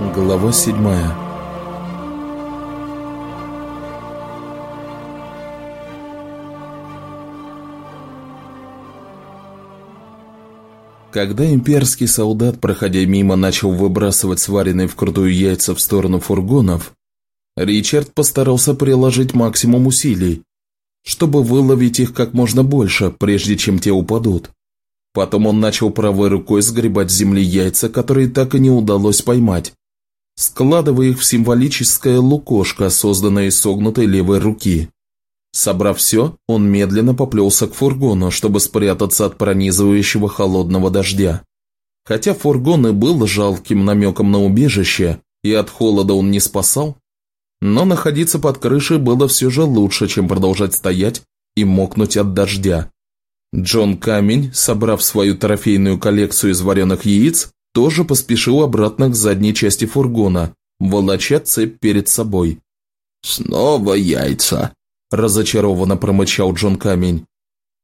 Глава седьмая Когда имперский солдат, проходя мимо, начал выбрасывать сваренные вкрутую яйца в сторону фургонов, Ричард постарался приложить максимум усилий, чтобы выловить их как можно больше, прежде чем те упадут. Потом он начал правой рукой сгребать с земли яйца, которые так и не удалось поймать, складывая их в символическое лукошко, созданное из согнутой левой руки. Собрав все, он медленно поплелся к фургону, чтобы спрятаться от пронизывающего холодного дождя. Хотя фургон и был жалким намеком на убежище, и от холода он не спасал, но находиться под крышей было все же лучше, чем продолжать стоять и мокнуть от дождя. Джон Камень, собрав свою трофейную коллекцию из вареных яиц, тоже поспешил обратно к задней части фургона, волоча цепь перед собой. «Снова яйца!» – разочарованно промычал Джон Камень.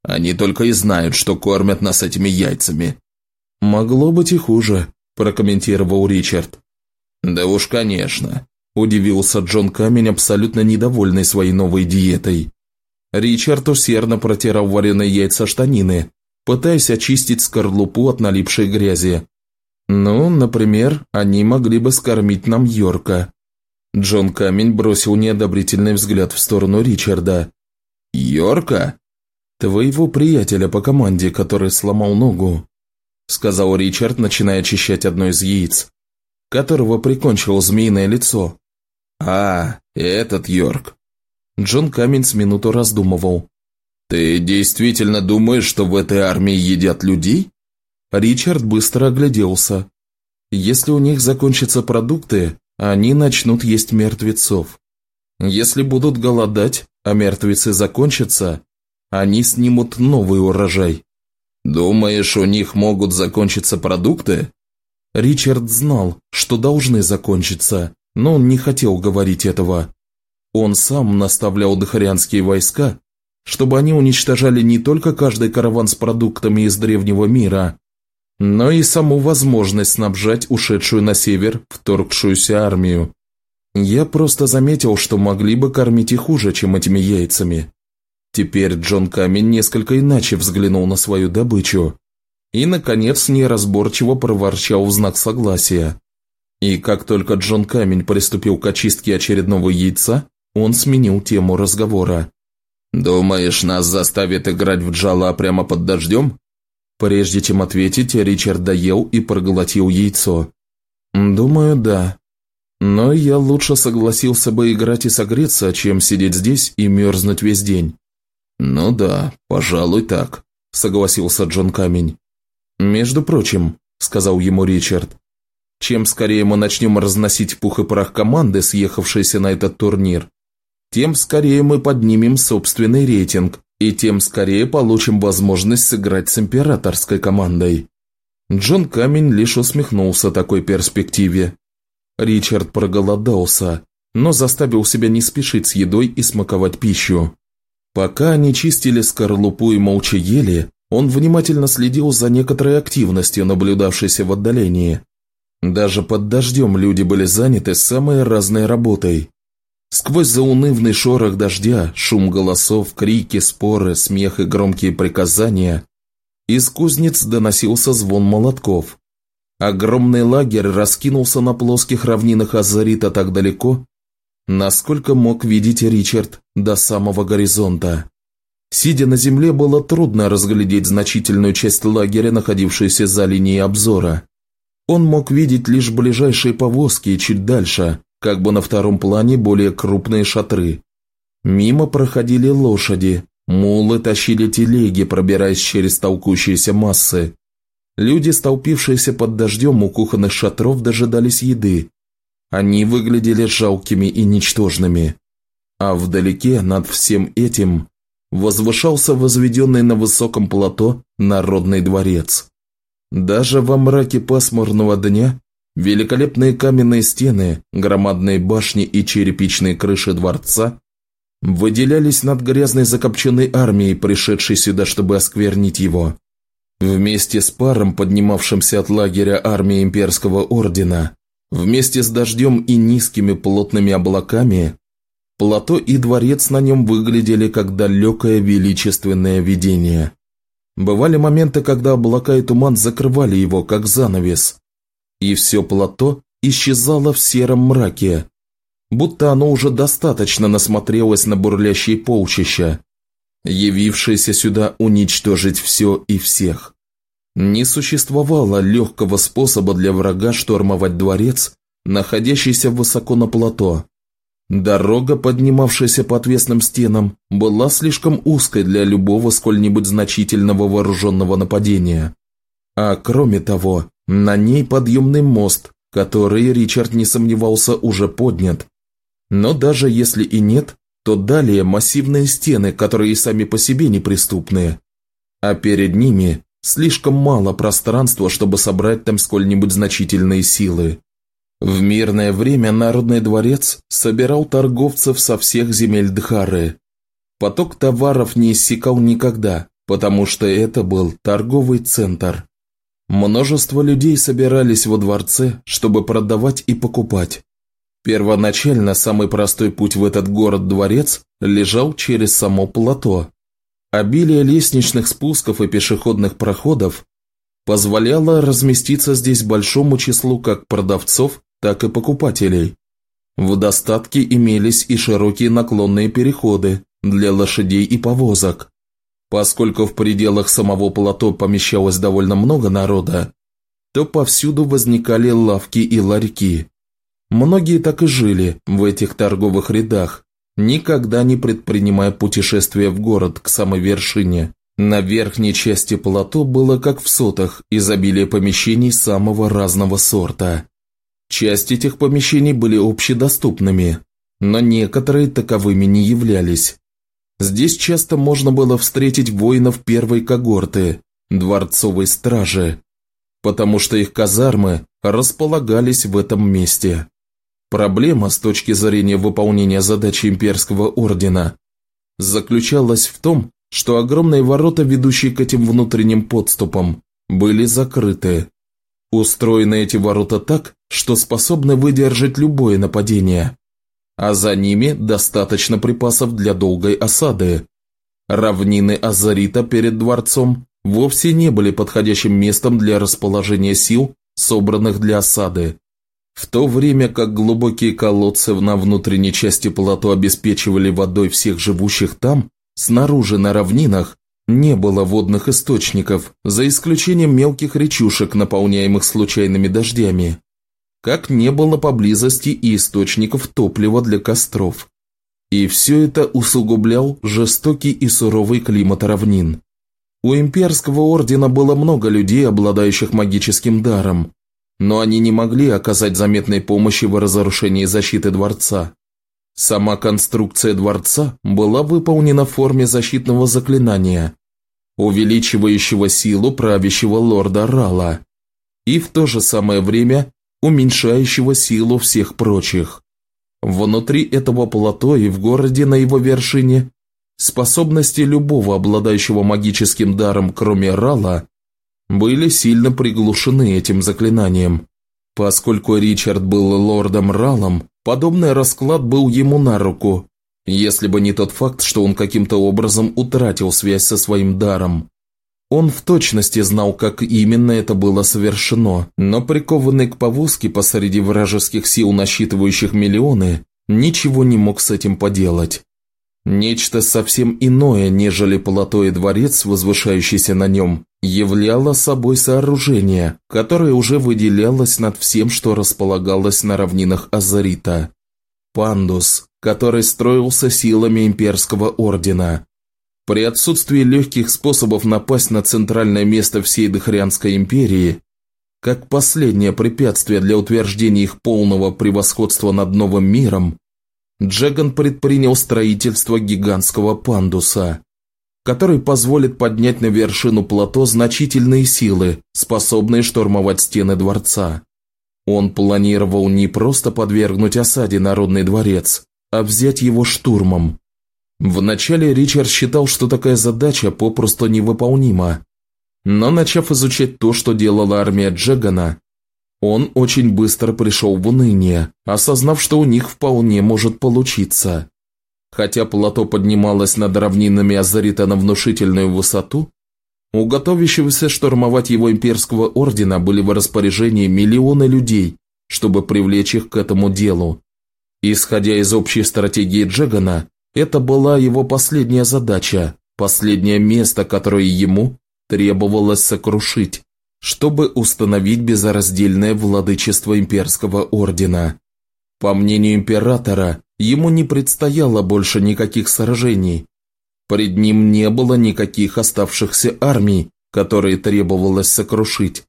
«Они только и знают, что кормят нас этими яйцами». «Могло быть и хуже», – прокомментировал Ричард. «Да уж, конечно», – удивился Джон Камень, абсолютно недовольный своей новой диетой. Ричард усердно протирал вареные яйца штанины, пытаясь очистить скорлупу от налипшей грязи. Ну, например, они могли бы скормить нам Йорка. Джон Камень бросил неодобрительный взгляд в сторону Ричарда. «Йорка?» «Твоего приятеля по команде, который сломал ногу», сказал Ричард, начиная очищать одно из яиц, которого прикончил змеиное лицо. «А, этот Йорк». Джон Камень с минуту раздумывал. «Ты действительно думаешь, что в этой армии едят людей?» Ричард быстро огляделся. «Если у них закончатся продукты, они начнут есть мертвецов. Если будут голодать, а мертвецы закончатся, они снимут новый урожай». «Думаешь, у них могут закончиться продукты?» Ричард знал, что должны закончиться, но он не хотел говорить этого. Он сам наставлял дохарианские войска, чтобы они уничтожали не только каждый караван с продуктами из древнего мира, но и саму возможность снабжать ушедшую на север вторгшуюся армию. Я просто заметил, что могли бы кормить и хуже, чем этими яйцами. Теперь Джон Камень несколько иначе взглянул на свою добычу и, наконец, неразборчиво проворчал в знак согласия. И как только Джон Камень приступил к очистке очередного яйца, он сменил тему разговора. «Думаешь, нас заставят играть в джала прямо под дождем?» Прежде чем ответить, Ричард доел и проглотил яйцо. «Думаю, да. Но я лучше согласился бы играть и согреться, чем сидеть здесь и мерзнуть весь день». «Ну да, пожалуй, так», – согласился Джон Камень. «Между прочим», – сказал ему Ричард, – «чем скорее мы начнем разносить пух и прах команды, съехавшиеся на этот турнир, тем скорее мы поднимем собственный рейтинг, и тем скорее получим возможность сыграть с императорской командой. Джон Камень лишь усмехнулся такой перспективе. Ричард проголодался, но заставил себя не спешить с едой и смаковать пищу. Пока они чистили скорлупу и молча ели, он внимательно следил за некоторой активностью, наблюдавшейся в отдалении. Даже под дождем люди были заняты самой разной работой. Сквозь заунывный шорох дождя, шум голосов, крики, споры, смех и громкие приказания из кузнец доносился звон молотков. Огромный лагерь раскинулся на плоских равнинах Азарита так далеко, насколько мог видеть Ричард до самого горизонта. Сидя на земле, было трудно разглядеть значительную часть лагеря, находившуюся за линией обзора. Он мог видеть лишь ближайшие повозки и чуть дальше, как бы на втором плане более крупные шатры. Мимо проходили лошади, мулы тащили телеги, пробираясь через толкущиеся массы. Люди, столпившиеся под дождем у кухонных шатров, дожидались еды. Они выглядели жалкими и ничтожными. А вдалеке, над всем этим, возвышался возведенный на высоком плато Народный дворец. Даже во мраке пасмурного дня Великолепные каменные стены, громадные башни и черепичные крыши дворца выделялись над грязной закопченной армией, пришедшей сюда, чтобы осквернить его. Вместе с паром, поднимавшимся от лагеря армии имперского ордена, Вместе с дождем и низкими плотными облаками, плато и дворец на нем выглядели как далекое величественное видение. Бывали моменты, когда облака и туман закрывали его, как занавес, и все плато исчезало в сером мраке, будто оно уже достаточно насмотрелось на бурлящие полчища, явившееся сюда уничтожить все и всех. Не существовало легкого способа для врага штурмовать дворец, находящийся высоко на плато. Дорога, поднимавшаяся по отвесным стенам, была слишком узкой для любого сколь-нибудь значительного вооруженного нападения. А кроме того, на ней подъемный мост, который Ричард не сомневался уже поднят, но даже если и нет, то далее массивные стены, которые сами по себе неприступные, а перед ними слишком мало пространства, чтобы собрать там сколь-нибудь значительные силы. В мирное время Народный дворец собирал торговцев со всех земель Дхары. Поток товаров не иссякал никогда, потому что это был торговый центр. Множество людей собирались во дворце, чтобы продавать и покупать. Первоначально самый простой путь в этот город-дворец лежал через само плато. Обилие лестничных спусков и пешеходных проходов позволяло разместиться здесь большому числу как продавцов, так и покупателей. В достатке имелись и широкие наклонные переходы для лошадей и повозок. Поскольку в пределах самого плато помещалось довольно много народа, то повсюду возникали лавки и ларьки. Многие так и жили в этих торговых рядах, никогда не предпринимая путешествия в город к самой вершине. На верхней части плато было как в сотах изобилие помещений самого разного сорта. Часть этих помещений были общедоступными, но некоторые таковыми не являлись. Здесь часто можно было встретить воинов первой когорты, дворцовой стражи, потому что их казармы располагались в этом месте. Проблема с точки зрения выполнения задачи имперского ордена заключалась в том, что огромные ворота, ведущие к этим внутренним подступам, были закрыты. Устроены эти ворота так, что способны выдержать любое нападение, а за ними достаточно припасов для долгой осады. Равнины Азарита перед дворцом вовсе не были подходящим местом для расположения сил, собранных для осады. В то время как глубокие колодцы на внутренней части плато обеспечивали водой всех живущих там, снаружи на равнинах не было водных источников, за исключением мелких речушек, наполняемых случайными дождями. Как не было поблизости и источников топлива для костров. И все это усугублял жестокий и суровый климат равнин. У имперского ордена было много людей, обладающих магическим даром, но они не могли оказать заметной помощи в разрушении защиты дворца. Сама конструкция дворца была выполнена в форме защитного заклинания, увеличивающего силу правящего лорда Рала, и в то же самое время уменьшающего силу всех прочих. Внутри этого плато и в городе на его вершине способности любого обладающего магическим даром, кроме Рала, были сильно приглушены этим заклинанием. Поскольку Ричард был лордом Ралом, подобный расклад был ему на руку, если бы не тот факт, что он каким-то образом утратил связь со своим даром. Он в точности знал, как именно это было совершено, но прикованный к повозке посреди вражеских сил, насчитывающих миллионы, ничего не мог с этим поделать. Нечто совсем иное, нежели плато и дворец, возвышающийся на нем, являло собой сооружение, которое уже выделялось над всем, что располагалось на равнинах Азарита. Пандус, который строился силами имперского ордена. При отсутствии легких способов напасть на центральное место всей Дохрианской империи, как последнее препятствие для утверждения их полного превосходства над новым миром, Джеган предпринял строительство гигантского пандуса, который позволит поднять на вершину плато значительные силы, способные штурмовать стены дворца. Он планировал не просто подвергнуть осаде Народный дворец, а взять его штурмом. Вначале Ричард считал, что такая задача попросту невыполнима. Но начав изучать то, что делала армия Джегана, Он очень быстро пришел в уныние, осознав, что у них вполне может получиться. Хотя плато поднималось над равнинами Азарита на внушительную высоту, у готовящегося штурмовать его имперского ордена были в распоряжении миллионы людей, чтобы привлечь их к этому делу. Исходя из общей стратегии Джегана, это была его последняя задача, последнее место, которое ему требовалось сокрушить, чтобы установить безраздельное владычество имперского ордена. По мнению императора, ему не предстояло больше никаких сражений. Пред ним не было никаких оставшихся армий, которые требовалось сокрушить,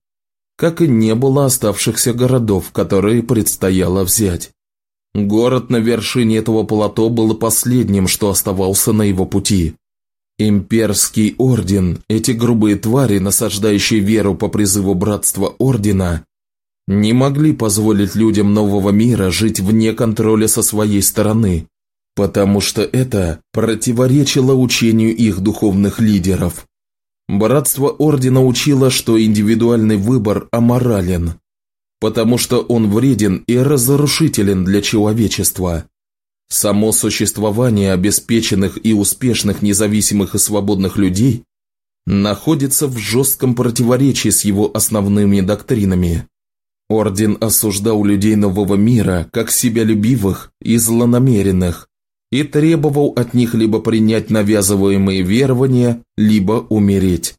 как и не было оставшихся городов, которые предстояло взять. Город на вершине этого плато был последним, что оставался на его пути. Имперский орден, эти грубые твари, насаждающие веру по призыву братства ордена, не могли позволить людям нового мира жить вне контроля со своей стороны, потому что это противоречило учению их духовных лидеров. Братство Ордена учило, что индивидуальный выбор аморален, потому что он вреден и разрушителен для человечества. Само существование обеспеченных и успешных независимых и свободных людей находится в жестком противоречии с его основными доктринами. Орден осуждал людей нового мира как себялюбивых и злонамеренных и требовал от них либо принять навязываемые верования, либо умереть.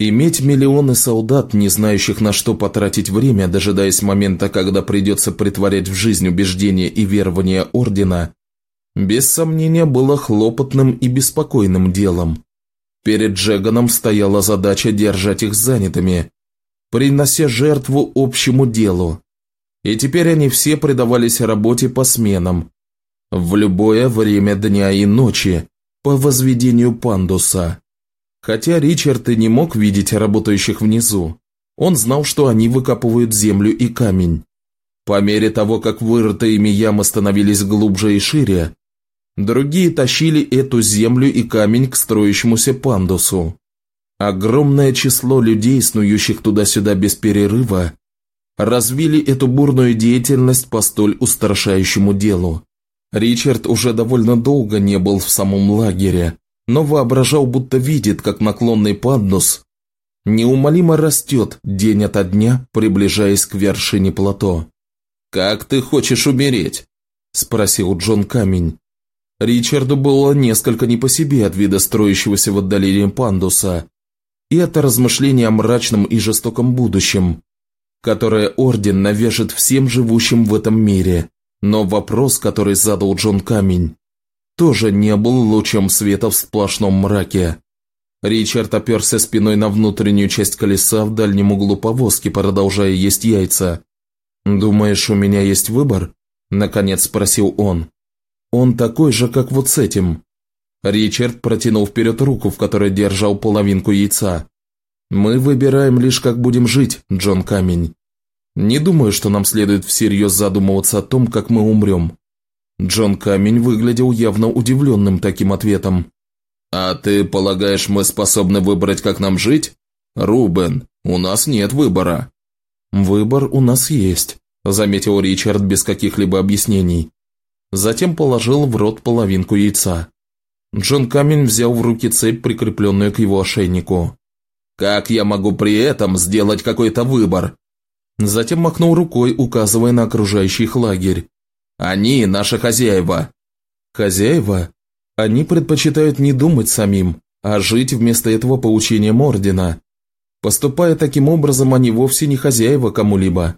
Иметь миллионы солдат, не знающих на что потратить время, дожидаясь момента, когда придется притворять в жизнь убеждения и верования Ордена, без сомнения было хлопотным и беспокойным делом. Перед Джеганом стояла задача держать их занятыми, принося жертву общему делу. И теперь они все предавались работе по сменам, в любое время дня и ночи, по возведению пандуса. Хотя Ричард и не мог видеть работающих внизу, он знал, что они выкапывают землю и камень. По мере того, как вырытые ими ямы становились глубже и шире, Другие тащили эту землю и камень к строящемуся пандусу. Огромное число людей, снующих туда-сюда без перерыва, развили эту бурную деятельность по столь устрашающему делу. Ричард уже довольно долго не был в самом лагере, но воображал, будто видит, как наклонный пандус неумолимо растет день ото дня, приближаясь к вершине плато. «Как ты хочешь умереть?» – спросил Джон Камень. Ричарду было несколько не по себе от вида строящегося в отдалении пандуса и от размышления о мрачном и жестоком будущем, которое Орден навяжет всем живущим в этом мире. Но вопрос, который задал Джон Камень, тоже не был лучом света в сплошном мраке. Ричард оперся спиной на внутреннюю часть колеса в дальнем углу повозки, продолжая есть яйца. «Думаешь, у меня есть выбор?» – наконец спросил он. Он такой же, как вот с этим». Ричард протянул вперед руку, в которой держал половинку яйца. «Мы выбираем лишь, как будем жить, Джон Камень. Не думаю, что нам следует всерьез задумываться о том, как мы умрем». Джон Камень выглядел явно удивленным таким ответом. «А ты полагаешь, мы способны выбрать, как нам жить? Рубен, у нас нет выбора». «Выбор у нас есть», – заметил Ричард без каких-либо объяснений. Затем положил в рот половинку яйца. Джон Камень взял в руки цепь, прикрепленную к его ошейнику. «Как я могу при этом сделать какой-то выбор?» Затем махнул рукой, указывая на окружающий лагерь. «Они наши хозяева». «Хозяева? Они предпочитают не думать самим, а жить вместо этого по учениям Ордена. Поступая таким образом, они вовсе не хозяева кому-либо».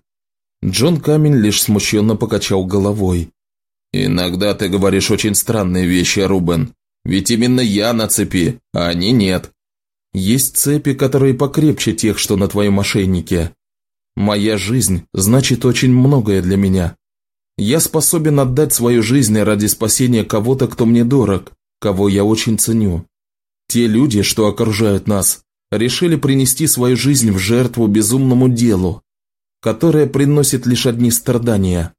Джон Камень лишь смущенно покачал головой. «Иногда ты говоришь очень странные вещи, Рубен. Ведь именно я на цепи, а они нет. Есть цепи, которые покрепче тех, что на твоем ошейнике. Моя жизнь значит очень многое для меня. Я способен отдать свою жизнь ради спасения кого-то, кто мне дорог, кого я очень ценю. Те люди, что окружают нас, решили принести свою жизнь в жертву безумному делу, которое приносит лишь одни страдания.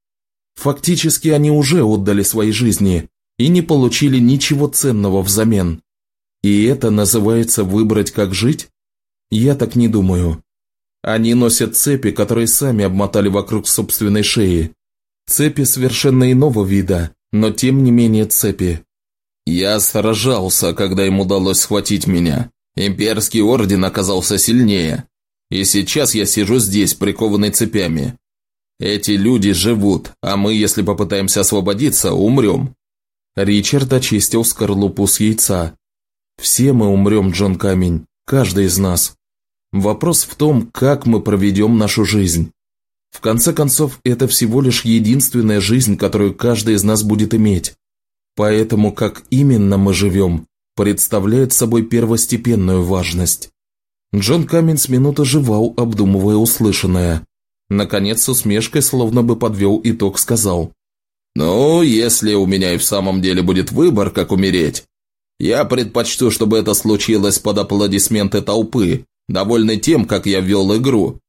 Фактически они уже отдали свои жизни и не получили ничего ценного взамен. И это называется выбрать, как жить? Я так не думаю. Они носят цепи, которые сами обмотали вокруг собственной шеи. Цепи совершенно иного вида, но тем не менее цепи. Я сражался, когда им удалось схватить меня. Имперский орден оказался сильнее. И сейчас я сижу здесь, прикованный цепями. Эти люди живут, а мы, если попытаемся освободиться, умрем. Ричард очистил скорлупу с яйца. Все мы умрем, Джон Камень, каждый из нас. Вопрос в том, как мы проведем нашу жизнь. В конце концов, это всего лишь единственная жизнь, которую каждый из нас будет иметь. Поэтому как именно мы живем, представляет собой первостепенную важность. Джон Камин с минуты жевал, обдумывая услышанное. Наконец, с усмешкой, словно бы подвел итог, сказал. «Ну, если у меня и в самом деле будет выбор, как умереть, я предпочту, чтобы это случилось под аплодисменты толпы, довольный тем, как я вел игру».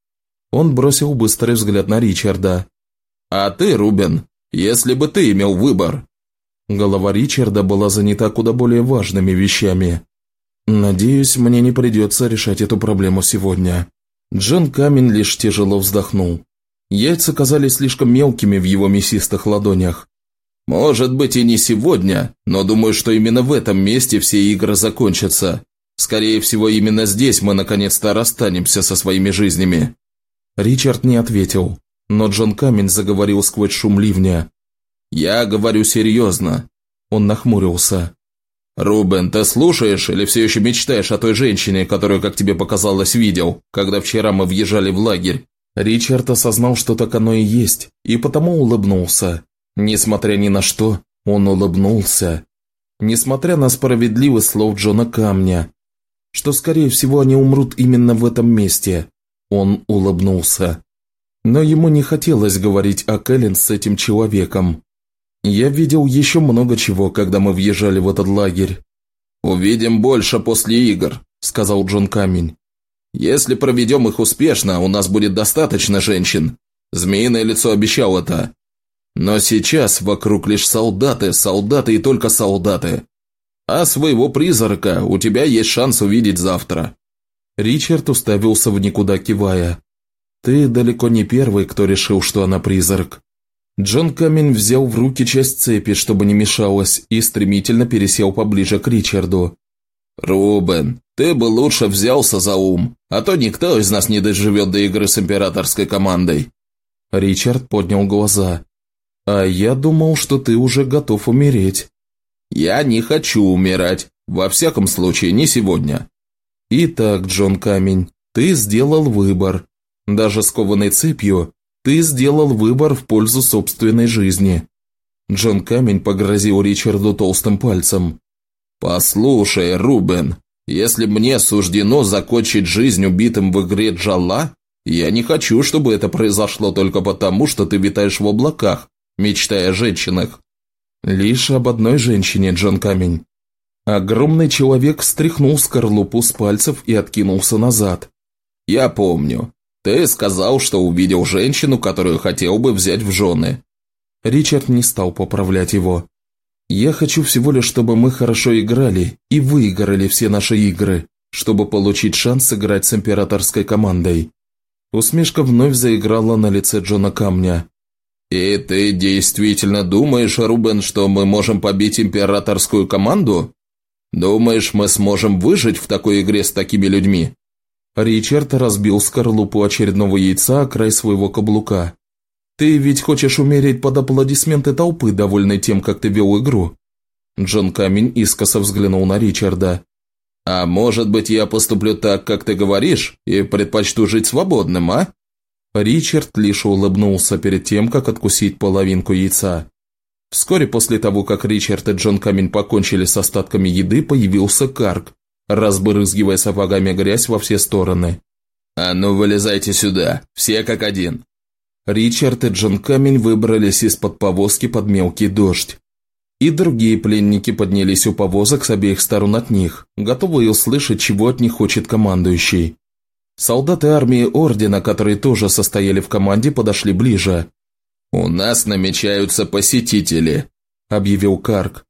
Он бросил быстрый взгляд на Ричарда. «А ты, Рубен, если бы ты имел выбор, Голова Ричарда была занята куда более важными вещами. «Надеюсь, мне не придется решать эту проблему сегодня». Джон Камин лишь тяжело вздохнул. Яйца казались слишком мелкими в его мясистых ладонях. «Может быть и не сегодня, но думаю, что именно в этом месте все игры закончатся. Скорее всего, именно здесь мы наконец-то расстанемся со своими жизнями». Ричард не ответил, но Джон Камин заговорил сквозь шум ливня. «Я говорю серьезно». Он нахмурился. «Рубен, ты слушаешь или все еще мечтаешь о той женщине, которую, как тебе показалось, видел, когда вчера мы въезжали в лагерь?» Ричард осознал, что так оно и есть, и потому улыбнулся. Несмотря ни на что, он улыбнулся. Несмотря на справедливость слов Джона Камня, что, скорее всего, они умрут именно в этом месте, он улыбнулся. Но ему не хотелось говорить о Кэлен с этим человеком. Я видел еще много чего, когда мы въезжали в этот лагерь. «Увидим больше после игр», – сказал Джон Камень. «Если проведем их успешно, у нас будет достаточно женщин. Змеиное лицо обещал это. Но сейчас вокруг лишь солдаты, солдаты и только солдаты. А своего призрака у тебя есть шанс увидеть завтра». Ричард уставился в никуда, кивая. «Ты далеко не первый, кто решил, что она призрак. Джон Камин взял в руки часть цепи, чтобы не мешалось, и стремительно пересел поближе к Ричарду. «Рубен, ты бы лучше взялся за ум, а то никто из нас не доживет до игры с императорской командой». Ричард поднял глаза. «А я думал, что ты уже готов умереть». «Я не хочу умирать. Во всяком случае, не сегодня». «Итак, Джон Камень, ты сделал выбор. Даже скованной цепью ты сделал выбор в пользу собственной жизни». Джон Камень погрозил Ричарду толстым пальцем. «Послушай, Рубен, если мне суждено закончить жизнь убитым в игре Джалла, я не хочу, чтобы это произошло только потому, что ты витаешь в облаках, мечтая о женщинах». «Лишь об одной женщине, Джон Камень». Огромный человек стряхнул скорлупу с пальцев и откинулся назад. «Я помню. Ты сказал, что увидел женщину, которую хотел бы взять в жены». Ричард не стал поправлять его. «Я хочу всего лишь, чтобы мы хорошо играли и выиграли все наши игры, чтобы получить шанс сыграть с императорской командой». Усмешка вновь заиграла на лице Джона Камня. «И ты действительно думаешь, Рубен, что мы можем побить императорскую команду? Думаешь, мы сможем выжить в такой игре с такими людьми?» Ричард разбил скорлупу очередного яйца о край своего каблука. «Ты ведь хочешь умереть под аплодисменты толпы, довольной тем, как ты вел игру?» Джон Камень искоса взглянул на Ричарда. «А может быть, я поступлю так, как ты говоришь, и предпочту жить свободным, а?» Ричард лишь улыбнулся перед тем, как откусить половинку яйца. Вскоре после того, как Ричард и Джон Камень покончили с остатками еды, появился Карк разбрызгивая сапогами грязь во все стороны. «А ну, вылезайте сюда, все как один!» Ричард и Джон Камень выбрались из-под повозки под мелкий дождь. И другие пленники поднялись у повозок с обеих сторон от них, готовые услышать, чего от них хочет командующий. Солдаты армии Ордена, которые тоже состояли в команде, подошли ближе. «У нас намечаются посетители», – объявил Карк.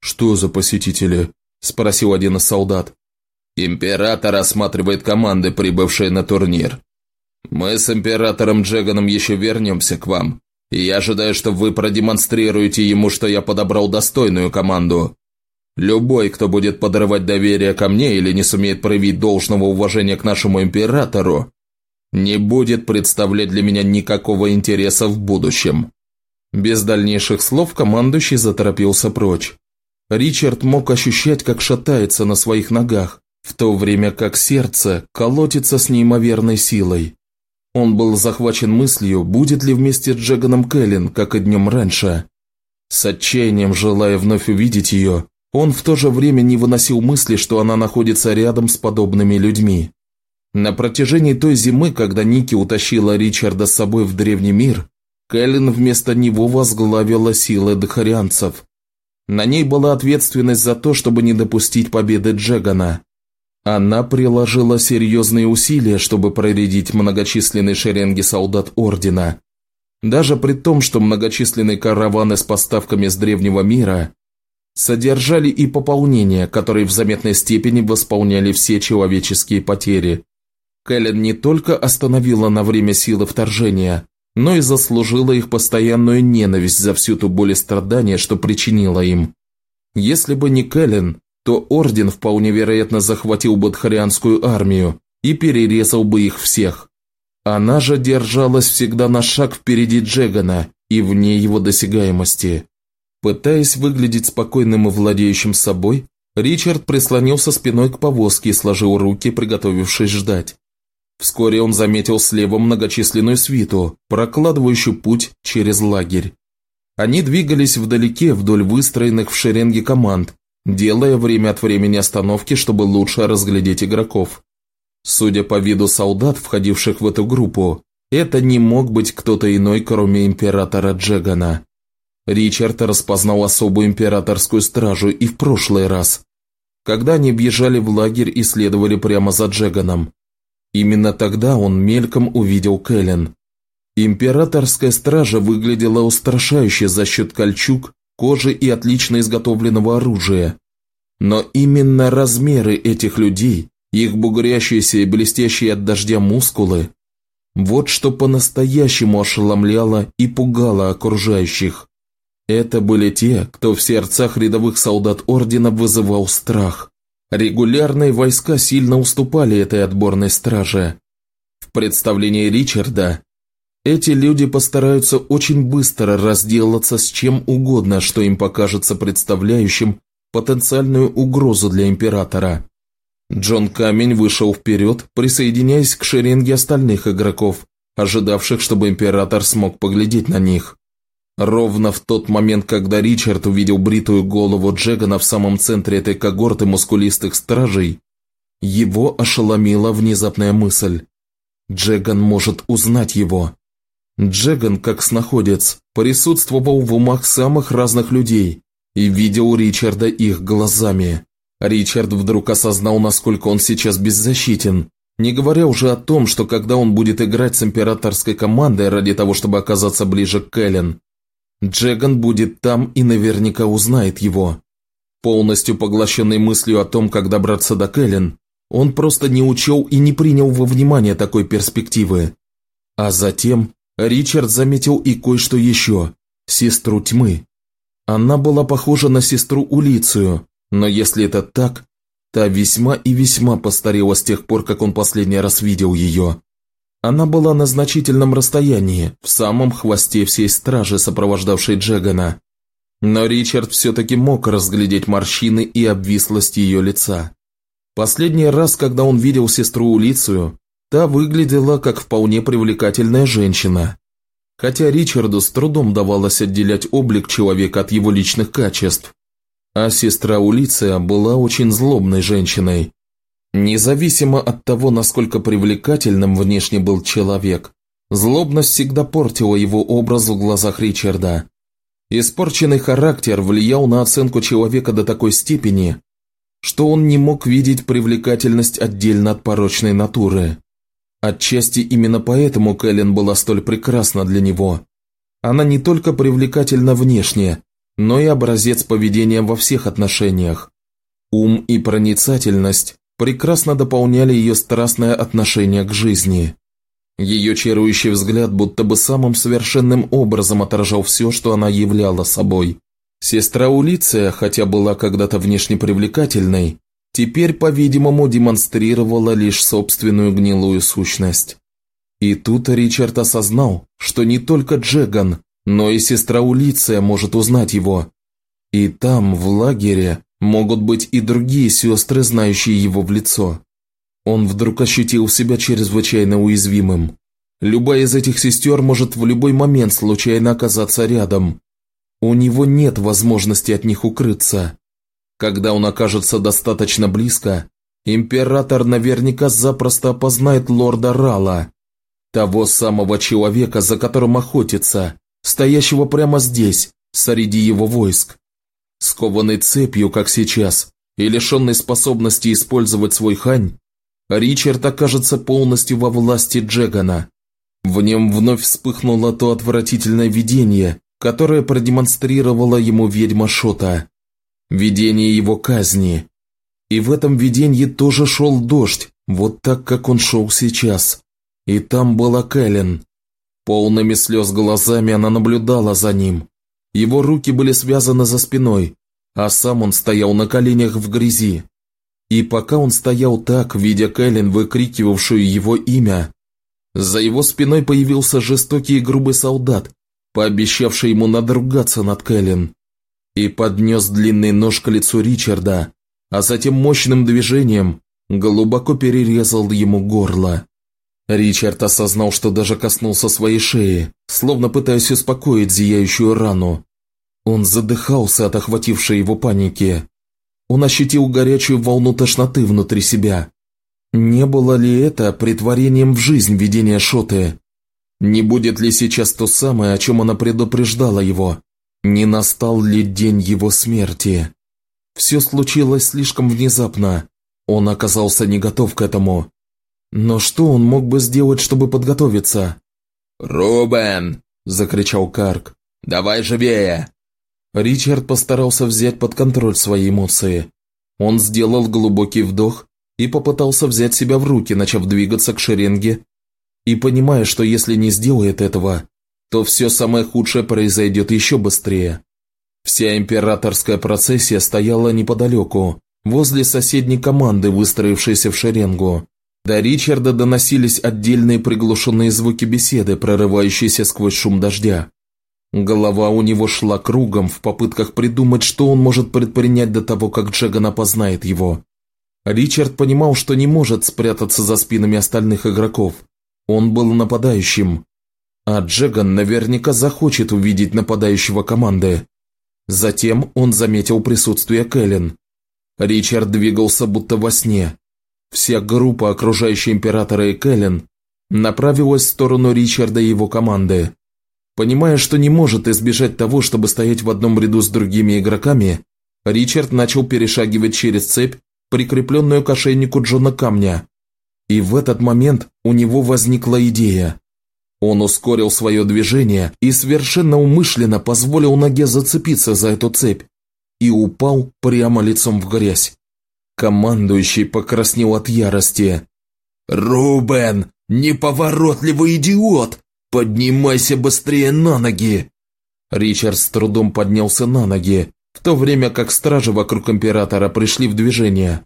«Что за посетители?» – спросил один из солдат. «Император осматривает команды, прибывшие на турнир. «Мы с императором Джеганом еще вернемся к вам, и я ожидаю, что вы продемонстрируете ему, что я подобрал достойную команду. Любой, кто будет подрывать доверие ко мне или не сумеет проявить должного уважения к нашему императору, не будет представлять для меня никакого интереса в будущем». Без дальнейших слов командующий заторопился прочь. Ричард мог ощущать, как шатается на своих ногах, в то время как сердце колотится с неимоверной силой. Он был захвачен мыслью, будет ли вместе с Джеганом Кэлен, как и днем раньше. С отчаянием желая вновь увидеть ее, он в то же время не выносил мысли, что она находится рядом с подобными людьми. На протяжении той зимы, когда Ники утащила Ричарда с собой в древний мир, Кэлен вместо него возглавила силы дхарианцев. На ней была ответственность за то, чтобы не допустить победы Джегана. Она приложила серьезные усилия, чтобы проредить многочисленные шеренги солдат Ордена. Даже при том, что многочисленные караваны с поставками с Древнего мира содержали и пополнения, которые в заметной степени восполняли все человеческие потери. Кэлен не только остановила на время силы вторжения, но и заслужила их постоянную ненависть за всю ту боль и страдания, что причинила им. Если бы не Кэлен, то Орден вполне вероятно захватил бы Дхарианскую армию и перерезал бы их всех. Она же держалась всегда на шаг впереди Джегана и вне его досягаемости. Пытаясь выглядеть спокойным и владеющим собой, Ричард прислонился спиной к повозке и сложил руки, приготовившись ждать. Вскоре он заметил слева многочисленную свиту, прокладывающую путь через лагерь. Они двигались вдалеке вдоль выстроенных в шеренге команд, делая время от времени остановки, чтобы лучше разглядеть игроков. Судя по виду солдат, входивших в эту группу, это не мог быть кто-то иной, кроме императора Джегана. Ричард распознал особую императорскую стражу и в прошлый раз, когда они въезжали в лагерь и следовали прямо за Джеганом. Именно тогда он мельком увидел Кэлен. Императорская стража выглядела устрашающе за счет кольчуг, кожи и отлично изготовленного оружия. Но именно размеры этих людей, их бугрящиеся и блестящие от дождя мускулы, вот что по-настоящему ошеломляло и пугало окружающих. Это были те, кто в сердцах рядовых солдат Ордена вызывал страх. Регулярные войска сильно уступали этой отборной страже. В представлении Ричарда эти люди постараются очень быстро разделаться с чем угодно, что им покажется представляющим потенциальную угрозу для императора. Джон Камень вышел вперед, присоединяясь к шеренге остальных игроков, ожидавших, чтобы император смог поглядеть на них. Ровно в тот момент, когда Ричард увидел бритую голову Джегана в самом центре этой когорты мускулистых стражей, его ошеломила внезапная мысль. Джеган может узнать его. Джеган, как снаходец, присутствовал в умах самых разных людей и видел Ричарда их глазами. Ричард вдруг осознал, насколько он сейчас беззащитен, не говоря уже о том, что когда он будет играть с императорской командой ради того, чтобы оказаться ближе к Кэлен, Джеган будет там и наверняка узнает его. Полностью поглощенный мыслью о том, как добраться до Кэлен, он просто не учел и не принял во внимание такой перспективы. А затем Ричард заметил и кое-что еще – сестру тьмы. Она была похожа на сестру Улицию, но если это так, та весьма и весьма постарела с тех пор, как он последний раз видел ее. Она была на значительном расстоянии, в самом хвосте всей стражи, сопровождавшей Джегана. Но Ричард все-таки мог разглядеть морщины и обвислость ее лица. Последний раз, когда он видел сестру Улицию, Та выглядела как вполне привлекательная женщина. Хотя Ричарду с трудом давалось отделять облик человека от его личных качеств. А сестра Улиция была очень злобной женщиной. Независимо от того, насколько привлекательным внешне был человек, злобность всегда портила его образ в глазах Ричарда. Испорченный характер влиял на оценку человека до такой степени, что он не мог видеть привлекательность отдельно от порочной натуры. Отчасти именно поэтому Кэлен была столь прекрасна для него. Она не только привлекательна внешне, но и образец поведения во всех отношениях. Ум и проницательность прекрасно дополняли ее страстное отношение к жизни. Ее чарующий взгляд будто бы самым совершенным образом отражал все, что она являла собой. Сестра Улиция, хотя была когда-то внешне привлекательной, теперь, по-видимому, демонстрировала лишь собственную гнилую сущность. И тут Ричард осознал, что не только Джеган, но и сестра Улиция может узнать его. И там, в лагере, могут быть и другие сестры, знающие его в лицо. Он вдруг ощутил себя чрезвычайно уязвимым. Любая из этих сестер может в любой момент случайно оказаться рядом. У него нет возможности от них укрыться. Когда он окажется достаточно близко, император наверняка запросто опознает лорда Рала, того самого человека, за которым охотится, стоящего прямо здесь, среди его войск. Скованный цепью, как сейчас, и лишенный способности использовать свой хань, Ричард окажется полностью во власти Джегана. В нем вновь вспыхнуло то отвратительное видение, которое продемонстрировала ему ведьма Шота. Видение его казни. И в этом видении тоже шел дождь, вот так, как он шел сейчас. И там была Кэлен. Полными слез глазами она наблюдала за ним. Его руки были связаны за спиной, а сам он стоял на коленях в грязи. И пока он стоял так, видя Кэлен, выкрикивавшую его имя, за его спиной появился жестокий и грубый солдат, пообещавший ему надругаться над Кэлен, и поднес длинный нож к лицу Ричарда, а затем мощным движением глубоко перерезал ему горло. Ричард осознал, что даже коснулся своей шеи, словно пытаясь успокоить зияющую рану. Он задыхался от охватившей его паники. Он ощутил горячую волну тошноты внутри себя. Не было ли это притворением в жизнь видения Шоты? Не будет ли сейчас то самое, о чем она предупреждала его? Не настал ли день его смерти? Все случилось слишком внезапно. Он оказался не готов к этому. Но что он мог бы сделать, чтобы подготовиться? «Рубен!» – закричал Карк. «Давай живее!» Ричард постарался взять под контроль свои эмоции. Он сделал глубокий вдох и попытался взять себя в руки, начав двигаться к шеренге, и понимая, что если не сделает этого, то все самое худшее произойдет еще быстрее. Вся императорская процессия стояла неподалеку, возле соседней команды, выстроившейся в шеренгу. До Ричарда доносились отдельные приглушенные звуки беседы, прорывающиеся сквозь шум дождя. Голова у него шла кругом в попытках придумать, что он может предпринять до того, как Джеган опознает его. Ричард понимал, что не может спрятаться за спинами остальных игроков. Он был нападающим. А Джеган наверняка захочет увидеть нападающего команды. Затем он заметил присутствие Кэлен. Ричард двигался будто во сне. Вся группа, окружающая императора и Кэлен, направилась в сторону Ричарда и его команды. Понимая, что не может избежать того, чтобы стоять в одном ряду с другими игроками, Ричард начал перешагивать через цепь, прикрепленную к ошейнику Джона Камня. И в этот момент у него возникла идея. Он ускорил свое движение и совершенно умышленно позволил ноге зацепиться за эту цепь и упал прямо лицом в грязь. Командующий покраснел от ярости. «Рубен, неповоротливый идиот! «Поднимайся быстрее на ноги!» Ричард с трудом поднялся на ноги, в то время как стражи вокруг Императора пришли в движение.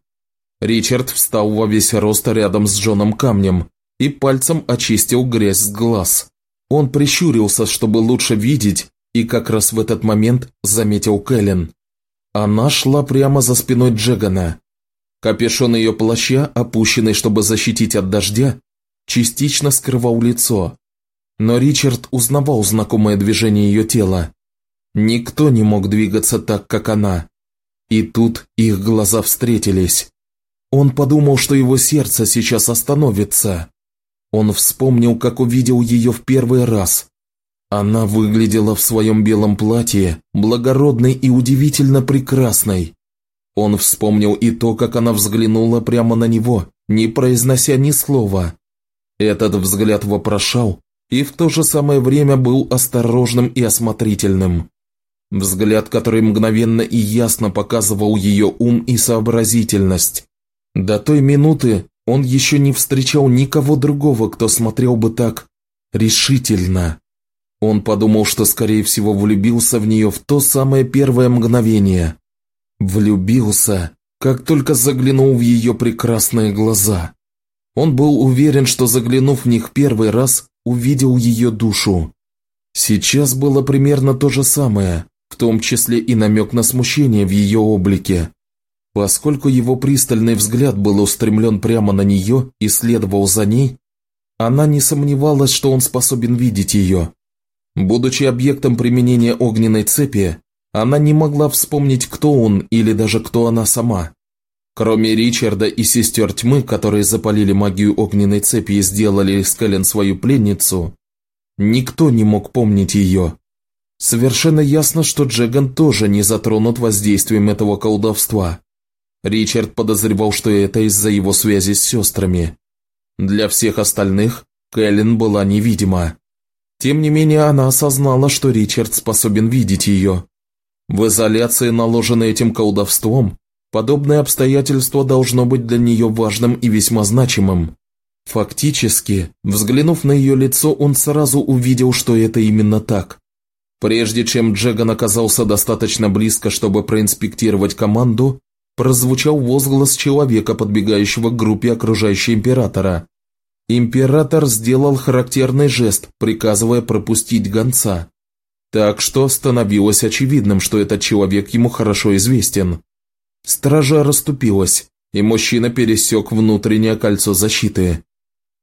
Ричард встал во весь рост рядом с Джоном Камнем и пальцем очистил грязь с глаз. Он прищурился, чтобы лучше видеть, и как раз в этот момент заметил Кэлен. Она шла прямо за спиной Джегана. Капюшон ее плаща, опущенный, чтобы защитить от дождя, частично скрывал лицо, но Ричард узнавал знакомое движение ее тела. Никто не мог двигаться так, как она. И тут их глаза встретились. Он подумал, что его сердце сейчас остановится. Он вспомнил, как увидел ее в первый раз. Она выглядела в своем белом платье, благородной и удивительно прекрасной. Он вспомнил и то, как она взглянула прямо на него, не произнося ни слова. Этот взгляд вопрошал, и в то же самое время был осторожным и осмотрительным. Взгляд, который мгновенно и ясно показывал ее ум и сообразительность. До той минуты Он еще не встречал никого другого, кто смотрел бы так решительно. Он подумал, что, скорее всего, влюбился в нее в то самое первое мгновение. Влюбился, как только заглянул в ее прекрасные глаза. Он был уверен, что, заглянув в них первый раз, увидел ее душу. Сейчас было примерно то же самое, в том числе и намек на смущение в ее облике. Поскольку его пристальный взгляд был устремлен прямо на нее и следовал за ней, она не сомневалась, что он способен видеть ее. Будучи объектом применения огненной цепи, она не могла вспомнить, кто он или даже кто она сама. Кроме Ричарда и сестер тьмы, которые запалили магию огненной цепи и сделали из Кэлен свою пленницу, никто не мог помнить ее. Совершенно ясно, что Джеган тоже не затронут воздействием этого колдовства. Ричард подозревал, что это из-за его связи с сестрами. Для всех остальных Кэлен была невидима. Тем не менее, она осознала, что Ричард способен видеть ее. В изоляции, наложенной этим колдовством, подобное обстоятельство должно быть для нее важным и весьма значимым. Фактически, взглянув на ее лицо, он сразу увидел, что это именно так. Прежде чем Джеган оказался достаточно близко, чтобы проинспектировать команду, прозвучал возглас человека, подбегающего к группе окружающей императора. Император сделал характерный жест, приказывая пропустить гонца. Так что становилось очевидным, что этот человек ему хорошо известен. Стража расступилась, и мужчина пересек внутреннее кольцо защиты.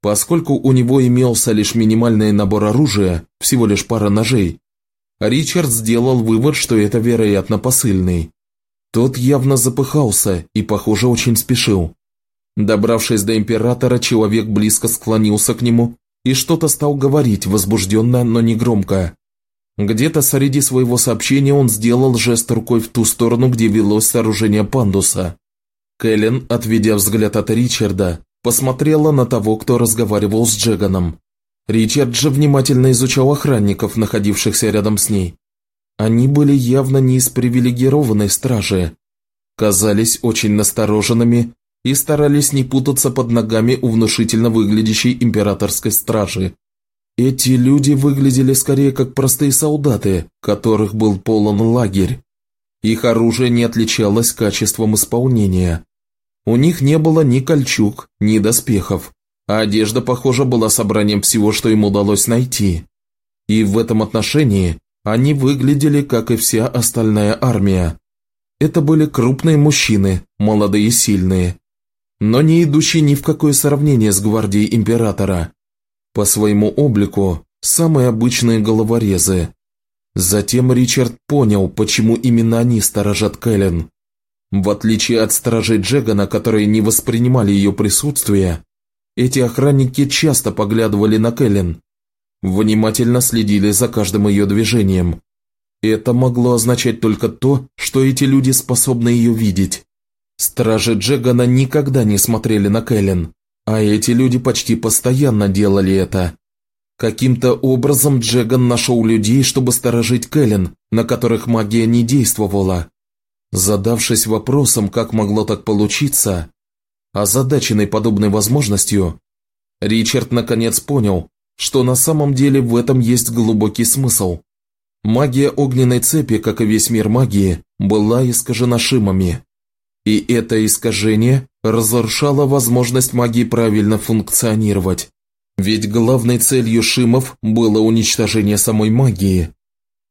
Поскольку у него имелся лишь минимальный набор оружия, всего лишь пара ножей, Ричард сделал вывод, что это, вероятно, посыльный. Тот явно запыхался и, похоже, очень спешил. Добравшись до императора, человек близко склонился к нему и что-то стал говорить, возбужденно, но не громко. Где-то среди своего сообщения он сделал жест рукой в ту сторону, где велось сооружение пандуса. Кэлен, отведя взгляд от Ричарда, посмотрела на того, кто разговаривал с Джеганом. Ричард же внимательно изучал охранников, находившихся рядом с ней. Они были явно не из привилегированной стражи. Казались очень настороженными и старались не путаться под ногами у внушительно выглядящей императорской стражи. Эти люди выглядели скорее как простые солдаты, которых был полон лагерь. Их оружие не отличалось качеством исполнения. У них не было ни кольчуг, ни доспехов, а одежда, похоже, была собранием всего, что им удалось найти. И в этом отношении они выглядели, как и вся остальная армия. Это были крупные мужчины, молодые и сильные, но не идущий ни в какое сравнение с гвардией императора. По своему облику самые обычные головорезы. Затем Ричард понял, почему именно они сторожат Кэлен. В отличие от стражей Джегана, которые не воспринимали ее присутствие, эти охранники часто поглядывали на Кэлен, внимательно следили за каждым ее движением. Это могло означать только то, что эти люди способны ее видеть. Стражи Джегана никогда не смотрели на Кэлен, а эти люди почти постоянно делали это. Каким-то образом Джеган нашел людей, чтобы сторожить Кэлен, на которых магия не действовала. Задавшись вопросом, как могло так получиться, озадаченный подобной возможностью, Ричард наконец понял, что на самом деле в этом есть глубокий смысл. Магия огненной цепи, как и весь мир магии, была искажена шимами. И это искажение разрушало возможность магии правильно функционировать. Ведь главной целью Шимов было уничтожение самой магии.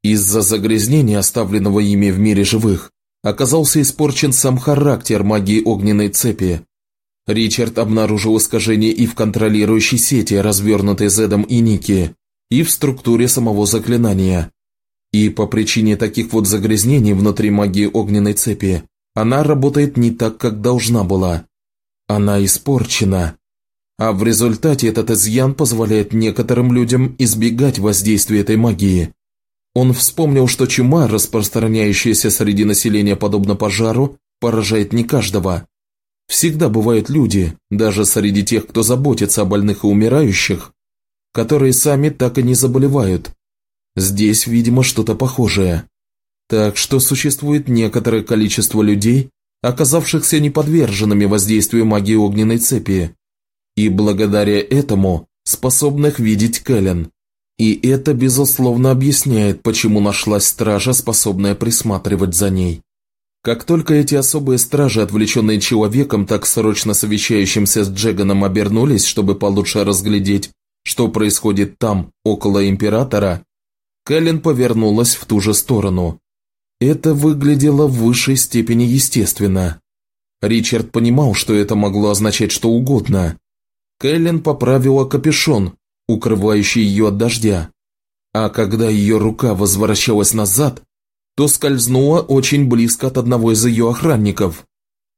Из-за загрязнения, оставленного ими в мире живых, оказался испорчен сам характер магии огненной цепи. Ричард обнаружил искажение и в контролирующей сети, развернутой Зедом и Ники, и в структуре самого заклинания. И по причине таких вот загрязнений внутри магии огненной цепи она работает не так, как должна была. Она испорчена. А в результате этот изъян позволяет некоторым людям избегать воздействия этой магии. Он вспомнил, что чума, распространяющаяся среди населения подобно пожару, поражает не каждого. Всегда бывают люди, даже среди тех, кто заботится о больных и умирающих, которые сами так и не заболевают. Здесь, видимо, что-то похожее. Так что существует некоторое количество людей, оказавшихся неподверженными воздействию магии огненной цепи, и благодаря этому способных видеть Кэлен. И это, безусловно, объясняет, почему нашлась стража, способная присматривать за ней. Как только эти особые стражи, отвлеченные человеком, так срочно совещающимся с Джеганом, обернулись, чтобы получше разглядеть, что происходит там, около Императора, Кэлен повернулась в ту же сторону. Это выглядело в высшей степени естественно. Ричард понимал, что это могло означать что угодно. Кэлен поправила капюшон, укрывающий ее от дождя. А когда ее рука возвращалась назад, то скользнула очень близко от одного из ее охранников.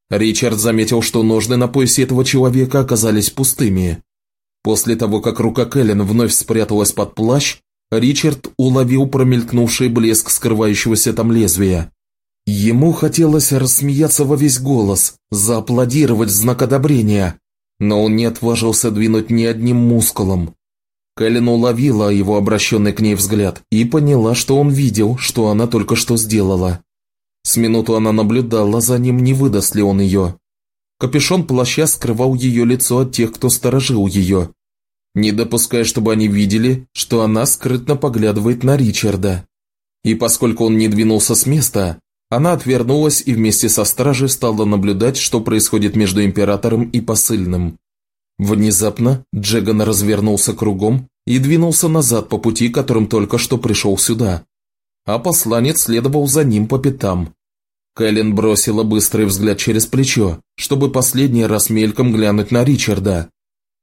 Ричард заметил, что ножны на поясе этого человека оказались пустыми. После того, как рука Кэлен вновь спряталась под плащ, Ричард уловил промелькнувший блеск скрывающегося там лезвия. Ему хотелось рассмеяться во весь голос, зааплодировать в знак одобрения, но он не отважился двинуть ни одним мускулом. Кэлен уловила его обращенный к ней взгляд и поняла, что он видел, что она только что сделала. С минуту она наблюдала за ним, не выдаст ли он ее. Капюшон плаща скрывал ее лицо от тех, кто сторожил ее, не допуская, чтобы они видели, что она скрытно поглядывает на Ричарда. И поскольку он не двинулся с места, она отвернулась и вместе со стражей стала наблюдать, что происходит между императором и посыльным. Внезапно Джеган развернулся кругом и двинулся назад по пути, которым только что пришел сюда. А посланец следовал за ним по пятам. Кэлен бросила быстрый взгляд через плечо, чтобы последний раз мельком глянуть на Ричарда,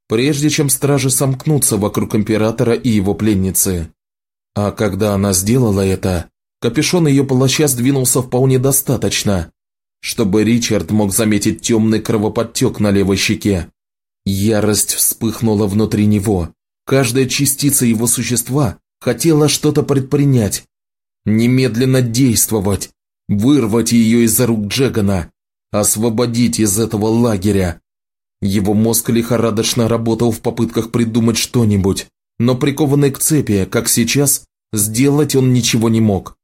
прежде чем стражи сомкнутся вокруг императора и его пленницы. А когда она сделала это, капюшон ее плаща сдвинулся вполне достаточно, чтобы Ричард мог заметить темный кровоподтек на левой щеке. Ярость вспыхнула внутри него. Каждая частица его существа хотела что-то предпринять. Немедленно действовать, вырвать ее из рук Джегана, освободить из этого лагеря. Его мозг лихорадочно работал в попытках придумать что-нибудь, но прикованный к цепи, как сейчас, сделать он ничего не мог.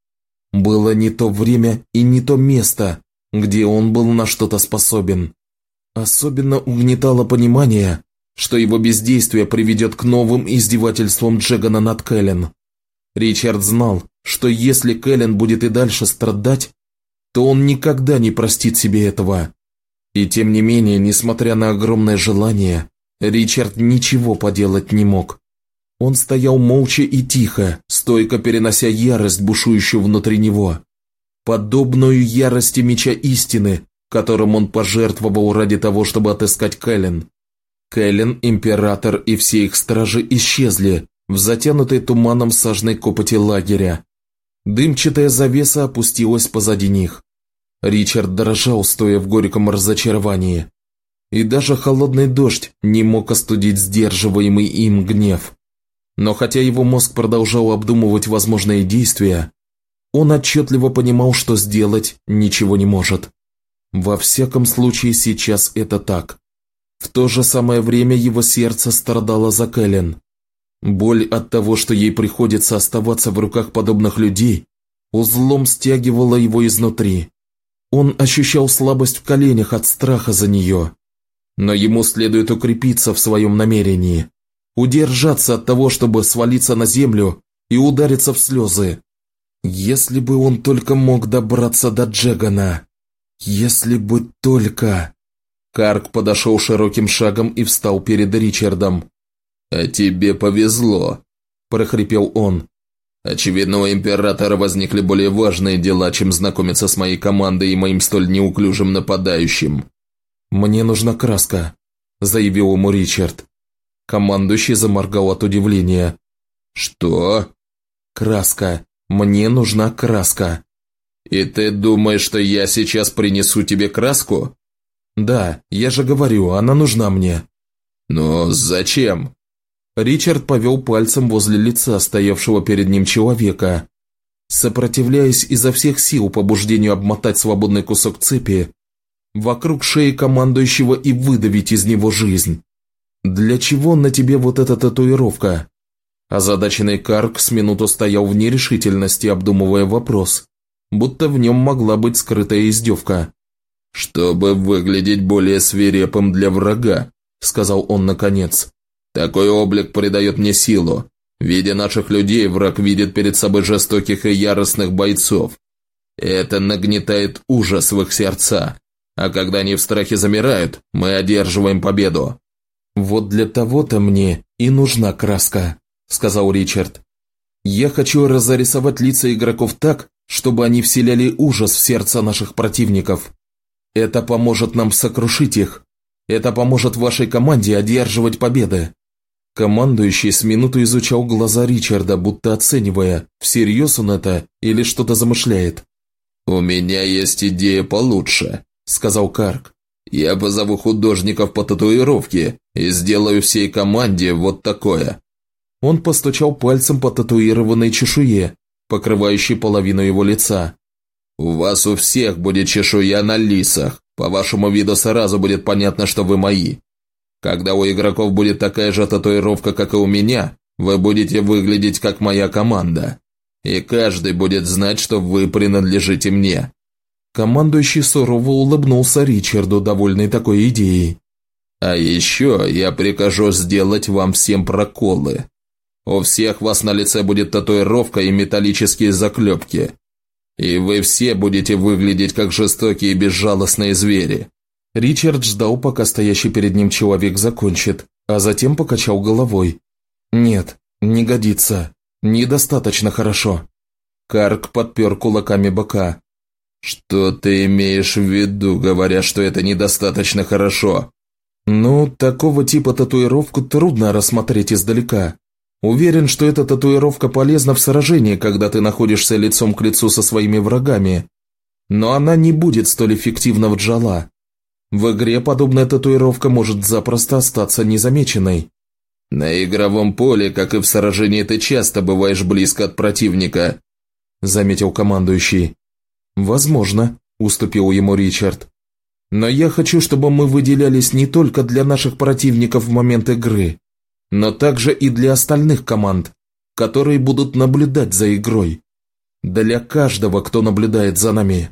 Было не то время и не то место, где он был на что-то способен. Особенно угнетало понимание, что его бездействие приведет к новым издевательствам Джегана над Кэлен. Ричард знал, что если Кэлен будет и дальше страдать, то он никогда не простит себе этого. И тем не менее, несмотря на огромное желание, Ричард ничего поделать не мог. Он стоял молча и тихо, стойко перенося ярость, бушующую внутри него. Подобную ярости меча истины, которым он пожертвовал ради того, чтобы отыскать Кэлен. Кэлен, Император и все их стражи исчезли в затянутой туманом сажной копоти лагеря. Дымчатая завеса опустилась позади них. Ричард дрожал, стоя в горьком разочаровании. И даже холодный дождь не мог остудить сдерживаемый им гнев. Но хотя его мозг продолжал обдумывать возможные действия, он отчетливо понимал, что сделать ничего не может. Во всяком случае, сейчас это так. В то же самое время его сердце страдало за Кэлен. Боль от того, что ей приходится оставаться в руках подобных людей, узлом стягивала его изнутри. Он ощущал слабость в коленях от страха за нее. Но ему следует укрепиться в своем намерении, удержаться от того, чтобы свалиться на землю и удариться в слезы. Если бы он только мог добраться до Джегана. Если бы только... Карк подошел широким шагом и встал перед Ричардом. «А тебе повезло», – прохрипел он. Очевидно, у Императора возникли более важные дела, чем знакомиться с моей командой и моим столь неуклюжим нападающим. «Мне нужна краска», – заявил ему Ричард. Командующий заморгал от удивления. «Что?» «Краска. Мне нужна краска». «И ты думаешь, что я сейчас принесу тебе краску?» «Да, я же говорю, она нужна мне». «Но зачем?» Ричард повел пальцем возле лица стоявшего перед ним человека. Сопротивляясь изо всех сил побуждению обмотать свободный кусок цепи, вокруг шеи командующего и выдавить из него жизнь. «Для чего на тебе вот эта татуировка?» Озадаченный Карк с минуту стоял в нерешительности, обдумывая вопрос, будто в нем могла быть скрытая издевка. «Чтобы выглядеть более свирепым для врага», – сказал он наконец. «Такой облик придает мне силу. Видя наших людей, враг видит перед собой жестоких и яростных бойцов. Это нагнетает ужас в их сердца. А когда они в страхе замирают, мы одерживаем победу». «Вот для того-то мне и нужна краска», – сказал Ричард. «Я хочу разрисовать лица игроков так, чтобы они вселяли ужас в сердца наших противников. Это поможет нам сокрушить их. Это поможет вашей команде одерживать победы». Командующий с минуту изучал глаза Ричарда, будто оценивая, всерьез он это или что-то замышляет. «У меня есть идея получше», – сказал Карк. «Я позову художников по татуировке и сделаю всей команде вот такое». Он постучал пальцем по татуированной чешуе, покрывающей половину его лица. «У вас у всех будет чешуя на лисах. По вашему виду сразу будет понятно, что вы мои. Когда у игроков будет такая же татуировка, как и у меня, вы будете выглядеть как моя команда. И каждый будет знать, что вы принадлежите мне». Командующий сурово улыбнулся Ричарду, довольный такой идеей. «А еще я прикажу сделать вам всем проколы. У всех вас на лице будет татуировка и металлические заклепки. И вы все будете выглядеть как жестокие безжалостные звери». Ричард ждал, пока стоящий перед ним человек закончит, а затем покачал головой. «Нет, не годится. Недостаточно хорошо». Карк подпер кулаками бока. «Что ты имеешь в виду, говоря, что это недостаточно хорошо?» «Ну, такого типа татуировку трудно рассмотреть издалека. Уверен, что эта татуировка полезна в сражении, когда ты находишься лицом к лицу со своими врагами. Но она не будет столь эффективна в Джала. В игре подобная татуировка может запросто остаться незамеченной. На игровом поле, как и в сражении, ты часто бываешь близко от противника, заметил командующий. Возможно, уступил ему Ричард. Но я хочу, чтобы мы выделялись не только для наших противников в момент игры, но также и для остальных команд, которые будут наблюдать за игрой. Для каждого, кто наблюдает за нами.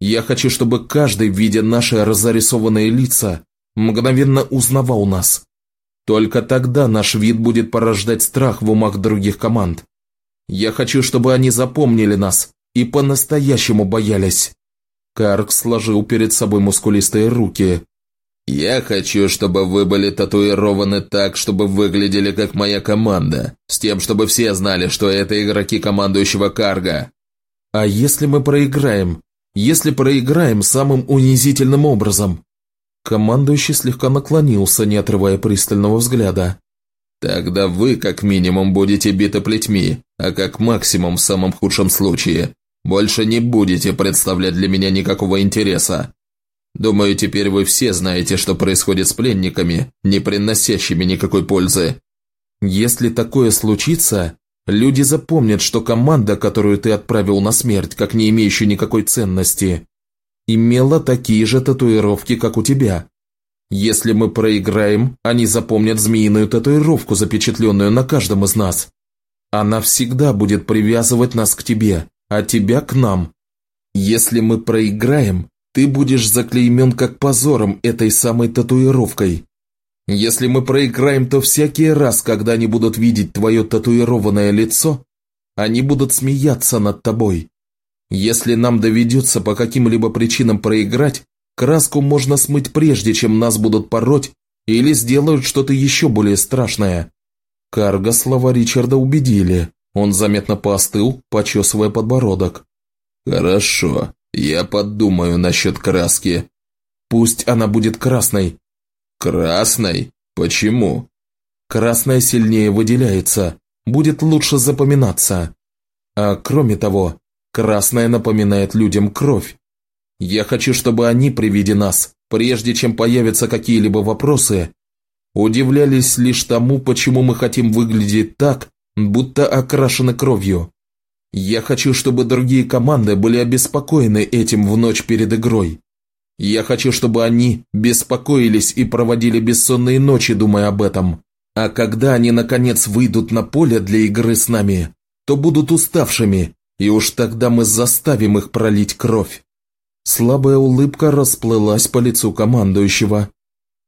Я хочу, чтобы каждый, видя наши разрисованные лица, мгновенно узнавал нас. Только тогда наш вид будет порождать страх в умах других команд. Я хочу, чтобы они запомнили нас и по-настоящему боялись. Карк сложил перед собой мускулистые руки, «Я хочу, чтобы вы были татуированы так, чтобы выглядели как моя команда, с тем, чтобы все знали, что это игроки командующего Карга». «А если мы проиграем? Если проиграем самым унизительным образом?» Командующий слегка наклонился, не отрывая пристального взгляда. «Тогда вы, как минимум, будете биты плетьми, а как максимум, в самом худшем случае, больше не будете представлять для меня никакого интереса. Думаю, теперь вы все знаете, что происходит с пленниками, не приносящими никакой пользы. Если такое случится, люди запомнят, что команда, которую ты отправил на смерть, как не имеющую никакой ценности, имела такие же татуировки, как у тебя. Если мы проиграем, они запомнят змеиную татуировку, запечатленную на каждом из нас. Она всегда будет привязывать нас к тебе, а тебя к нам. Если мы проиграем, ты будешь заклеймен как позором этой самой татуировкой. Если мы проиграем, то всякий раз, когда они будут видеть твое татуированное лицо, они будут смеяться над тобой. Если нам доведется по каким-либо причинам проиграть, краску можно смыть прежде, чем нас будут пороть или сделают что-то еще более страшное. Карга слова Ричарда убедили. Он заметно поостыл, почесывая подбородок. «Хорошо. «Я подумаю насчет краски». «Пусть она будет красной». «Красной? Почему?» «Красная сильнее выделяется, будет лучше запоминаться. А кроме того, красная напоминает людям кровь. Я хочу, чтобы они при виде нас, прежде чем появятся какие-либо вопросы, удивлялись лишь тому, почему мы хотим выглядеть так, будто окрашены кровью. Я хочу, чтобы другие команды были обеспокоены этим в ночь перед игрой. Я хочу, чтобы они беспокоились и проводили бессонные ночи, думая об этом. А когда они, наконец, выйдут на поле для игры с нами, то будут уставшими, и уж тогда мы заставим их пролить кровь. Слабая улыбка расплылась по лицу командующего.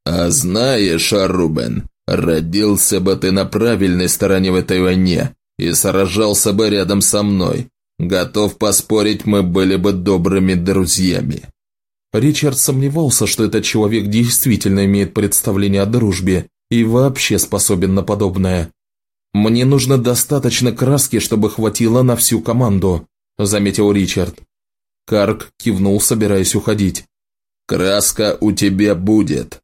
«А знаешь, Рубен, родился бы ты на правильной стороне в этой войне и сражался бы рядом со мной. Готов поспорить, мы были бы добрыми друзьями». Ричард сомневался, что этот человек действительно имеет представление о дружбе и вообще способен на подобное. «Мне нужно достаточно краски, чтобы хватило на всю команду», – заметил Ричард. Карк кивнул, собираясь уходить. «Краска у тебя будет»,